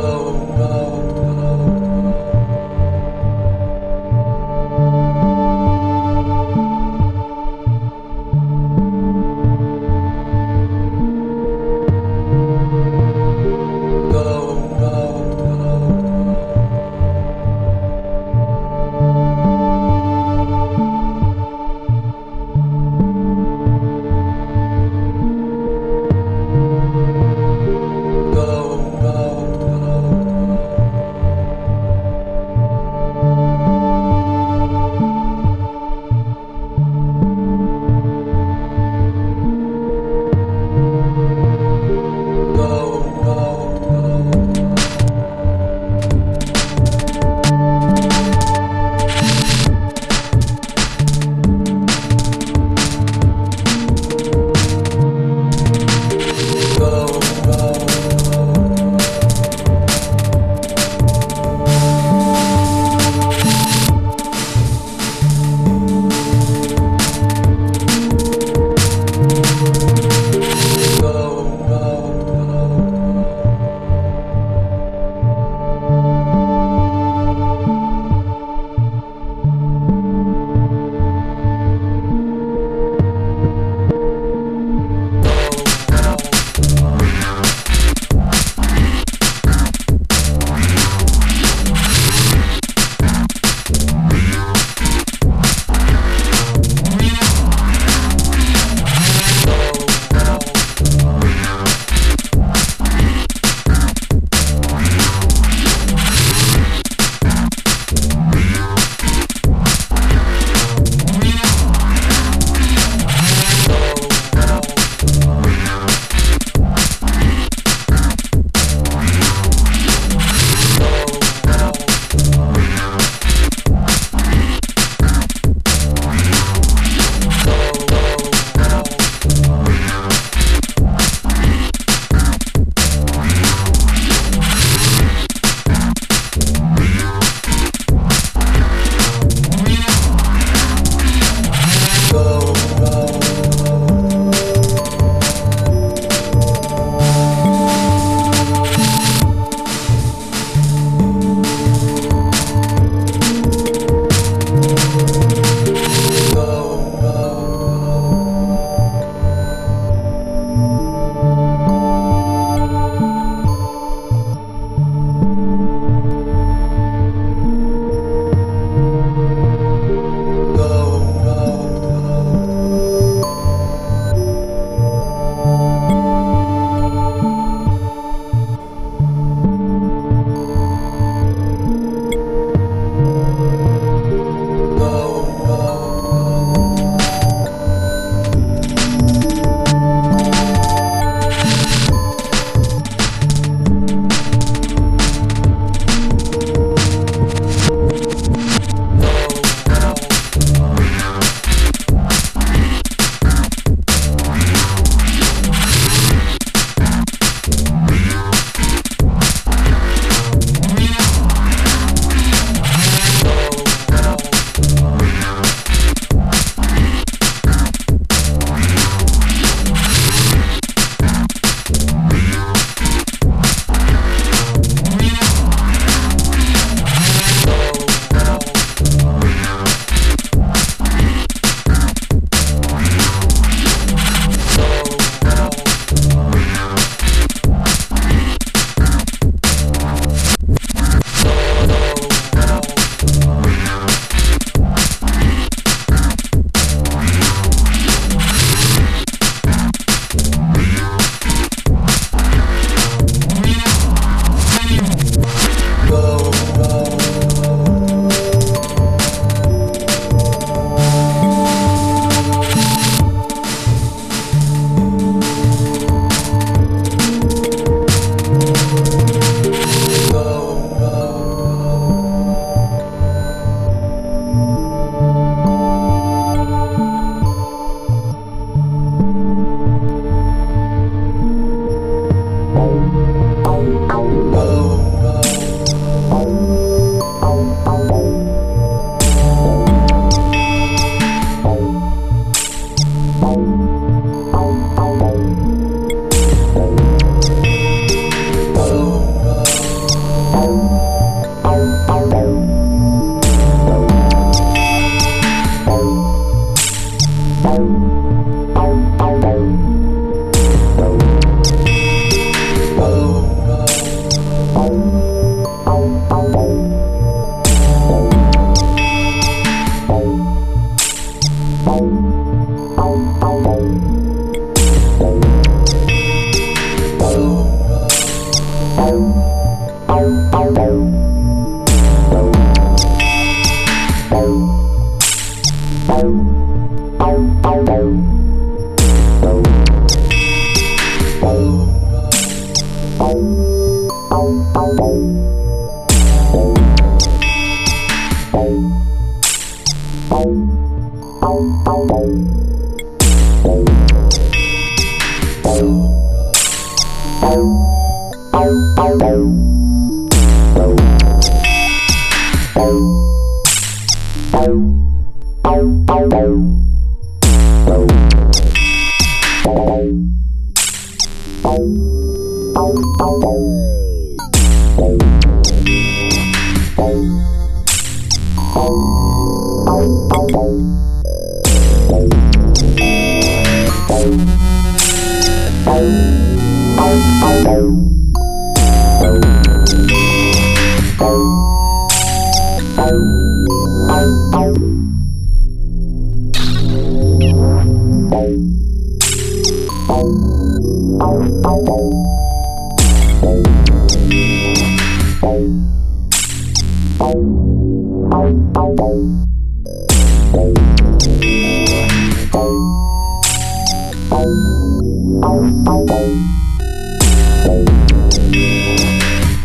go,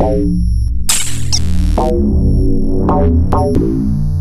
Thank you.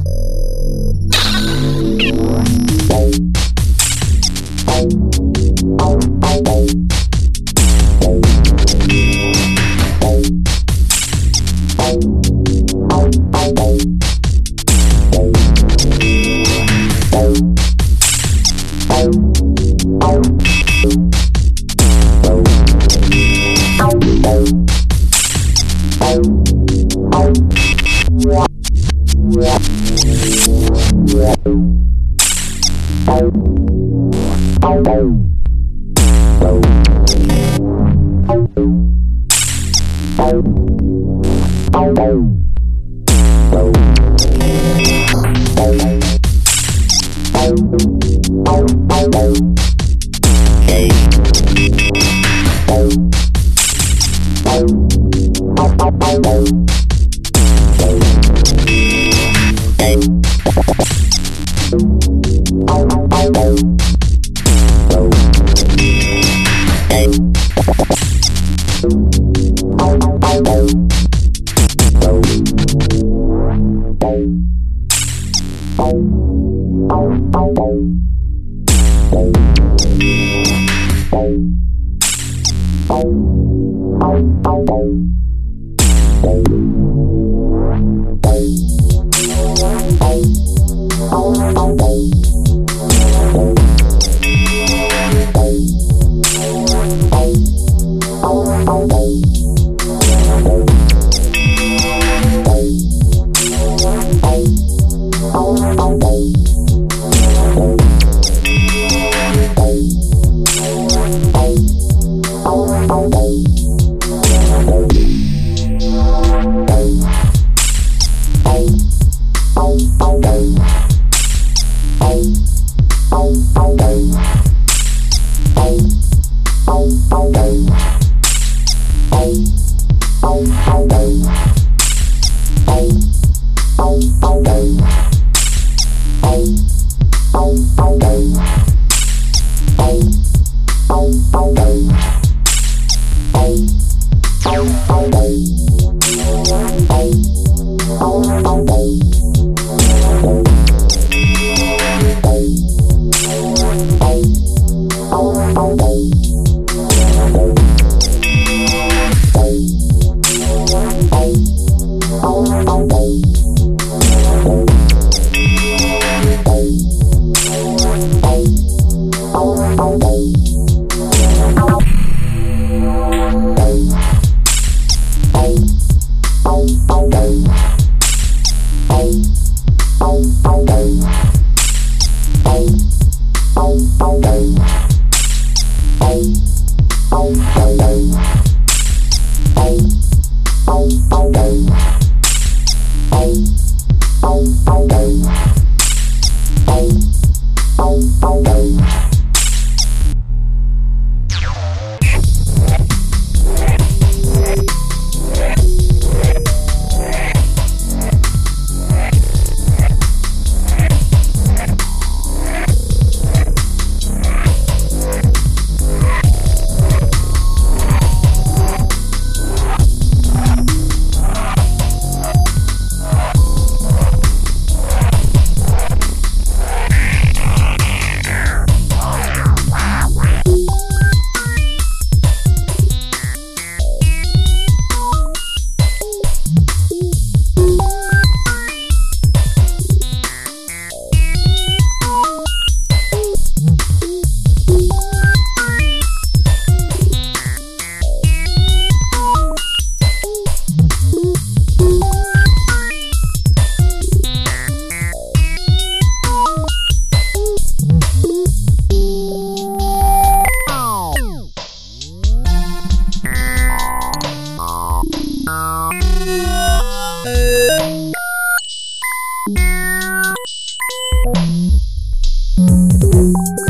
Thank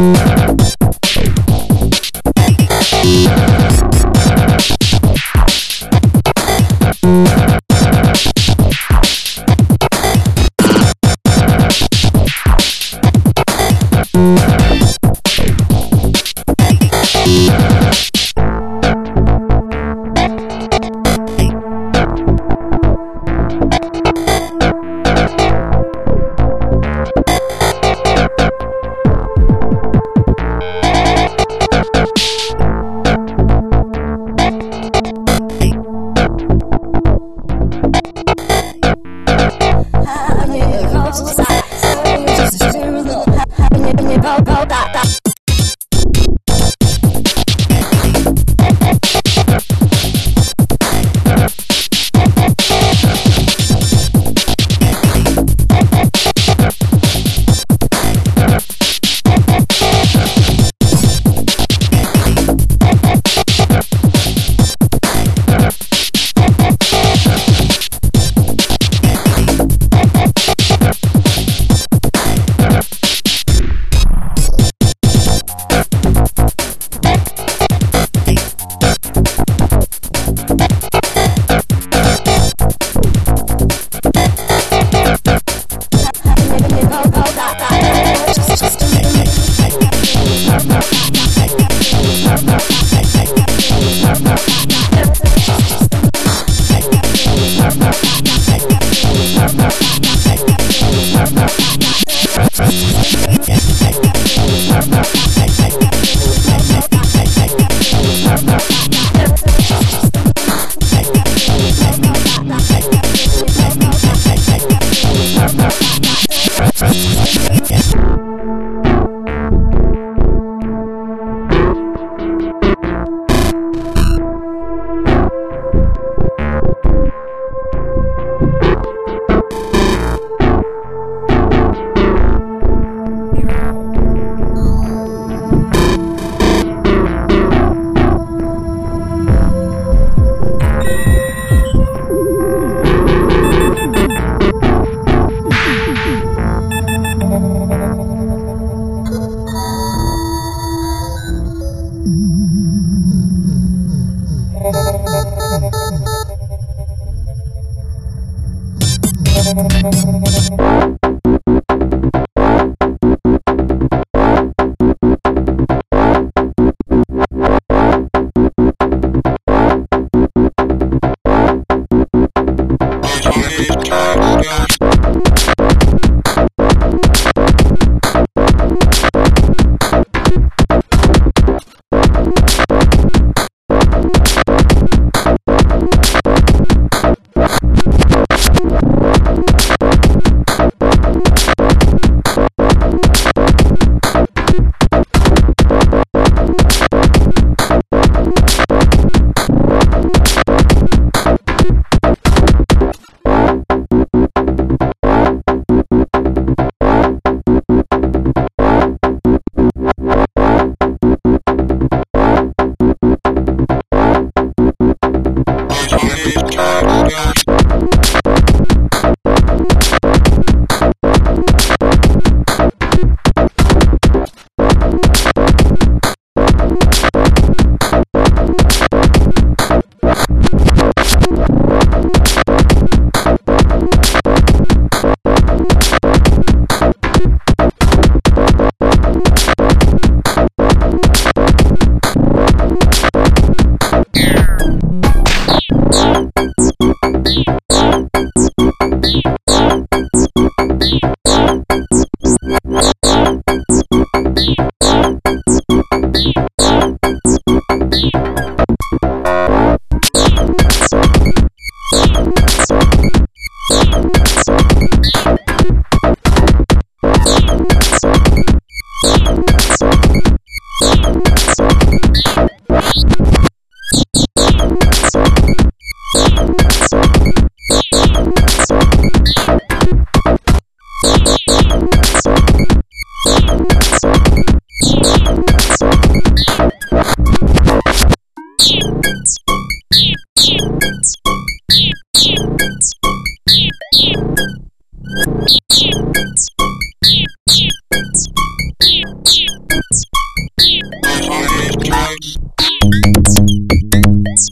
Thank you.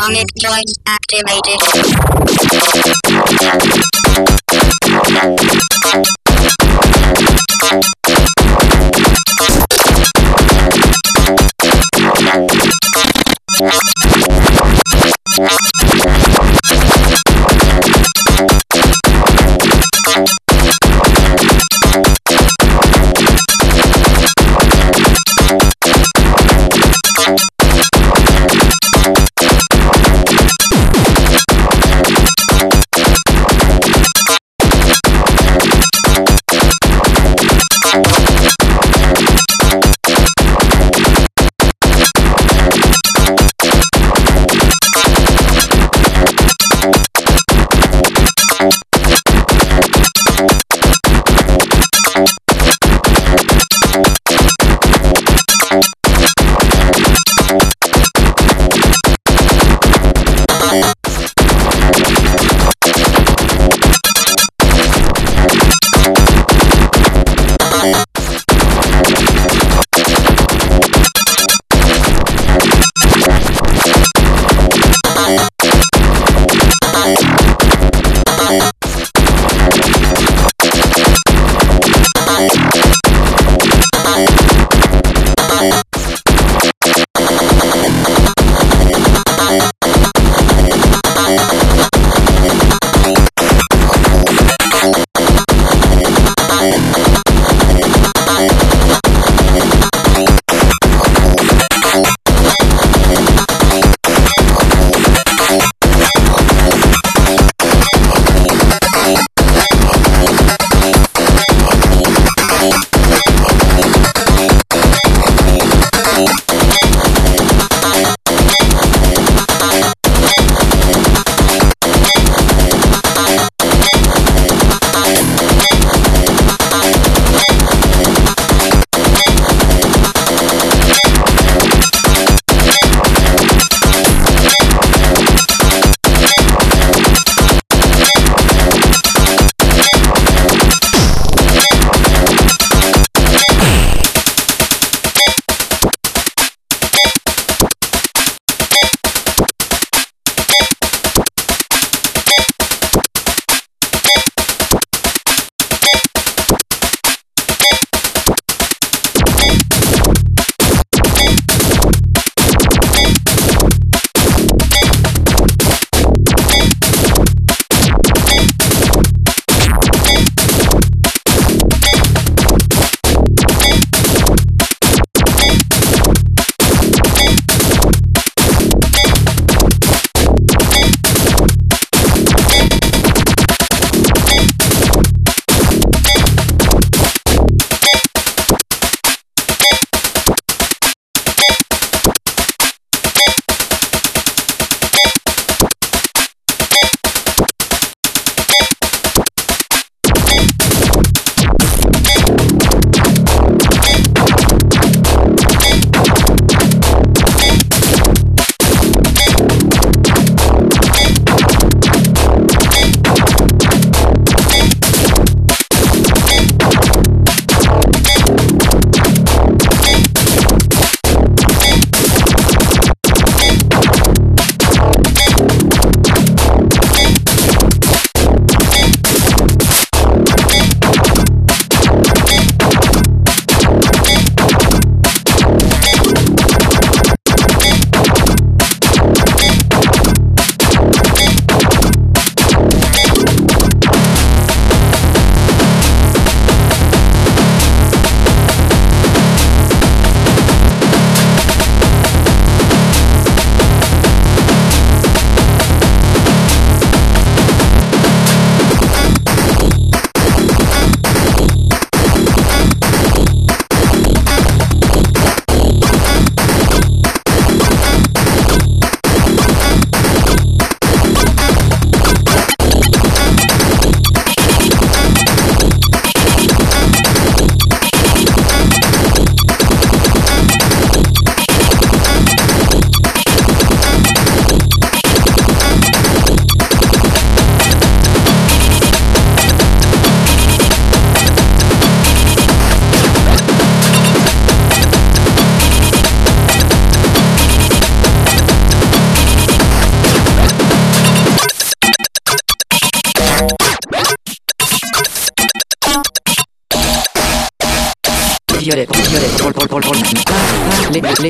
Sonic joints activated.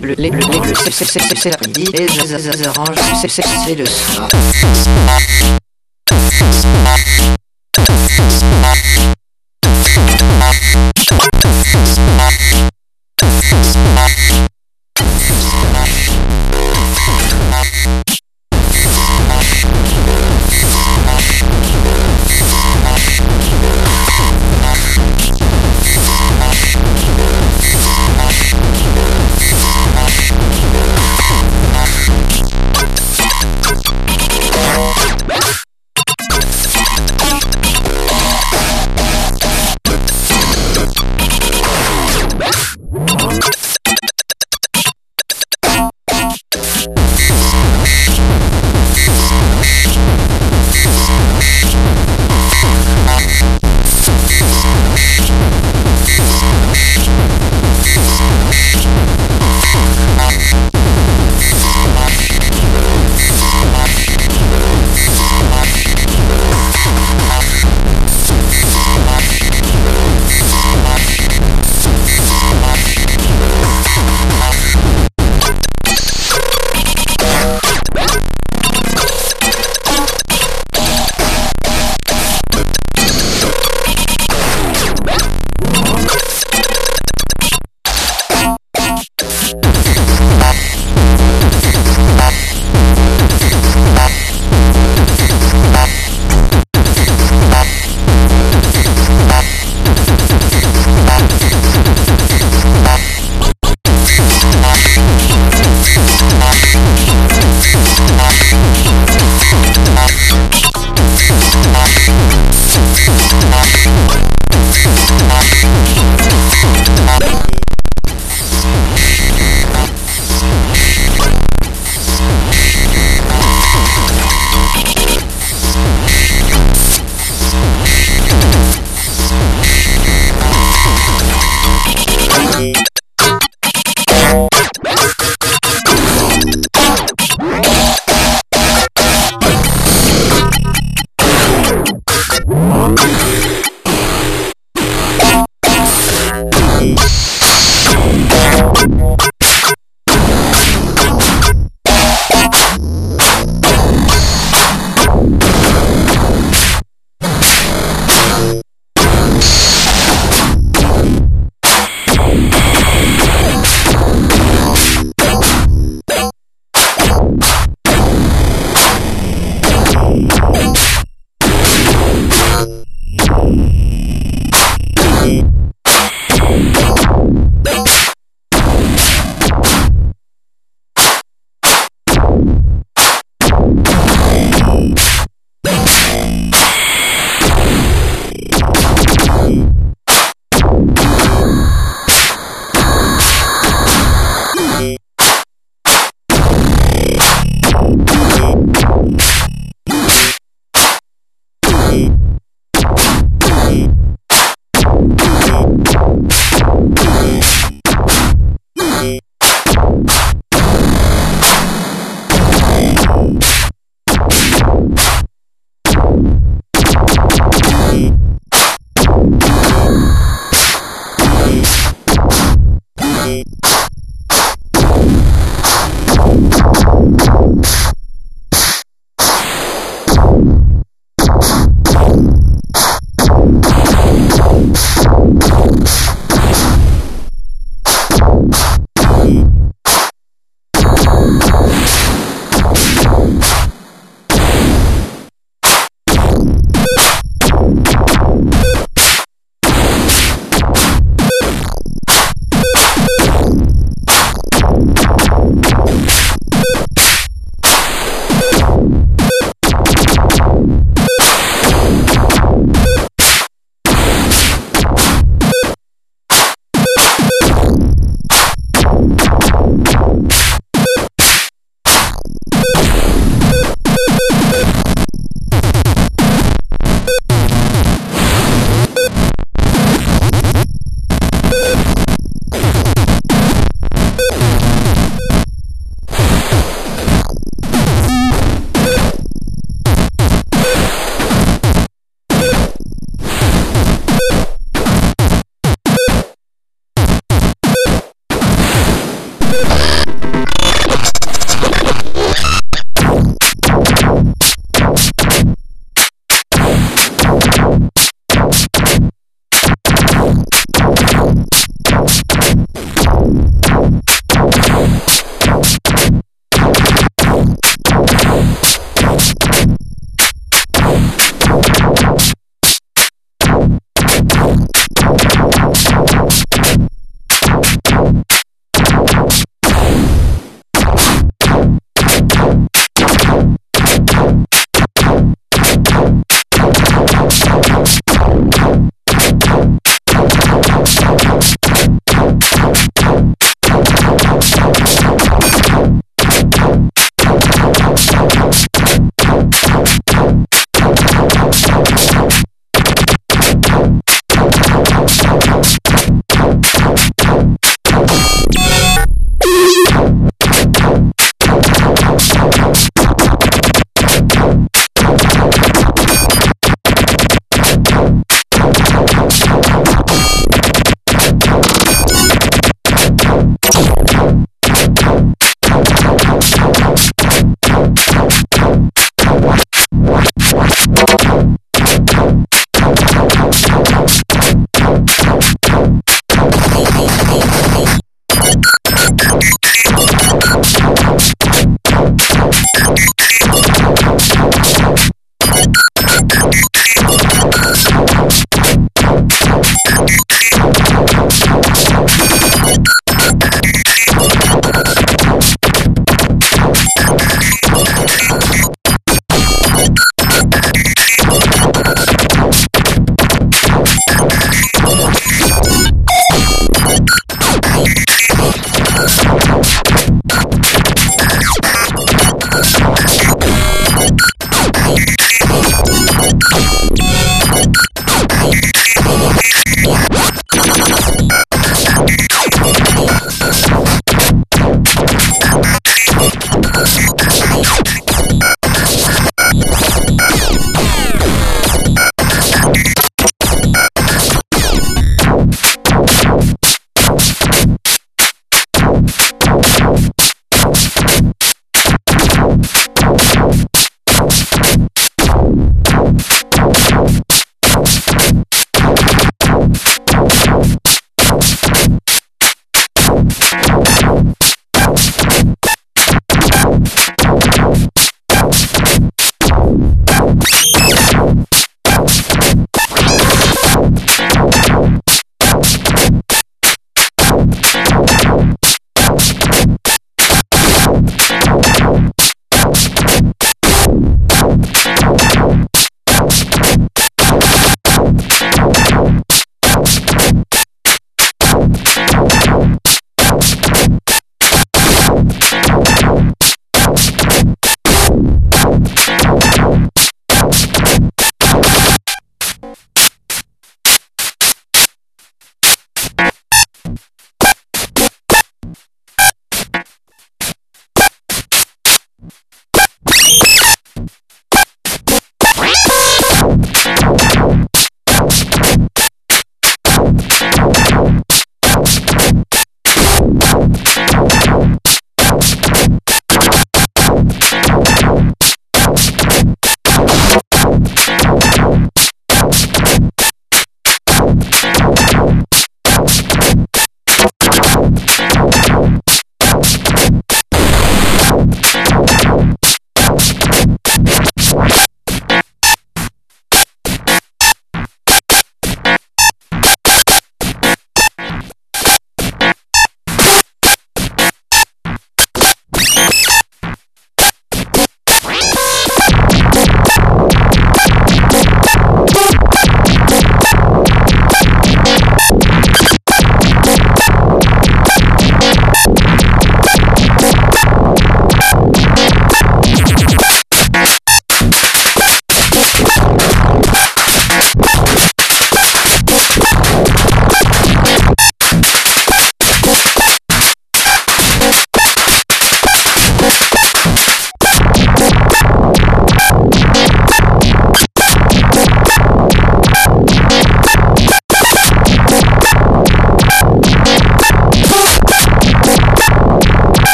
Les bleus, les bleus, les bleus, c'est, c'est, c'est, c'est, l'après-midi. Et les oranges, c'est, c'est, c'est le soir.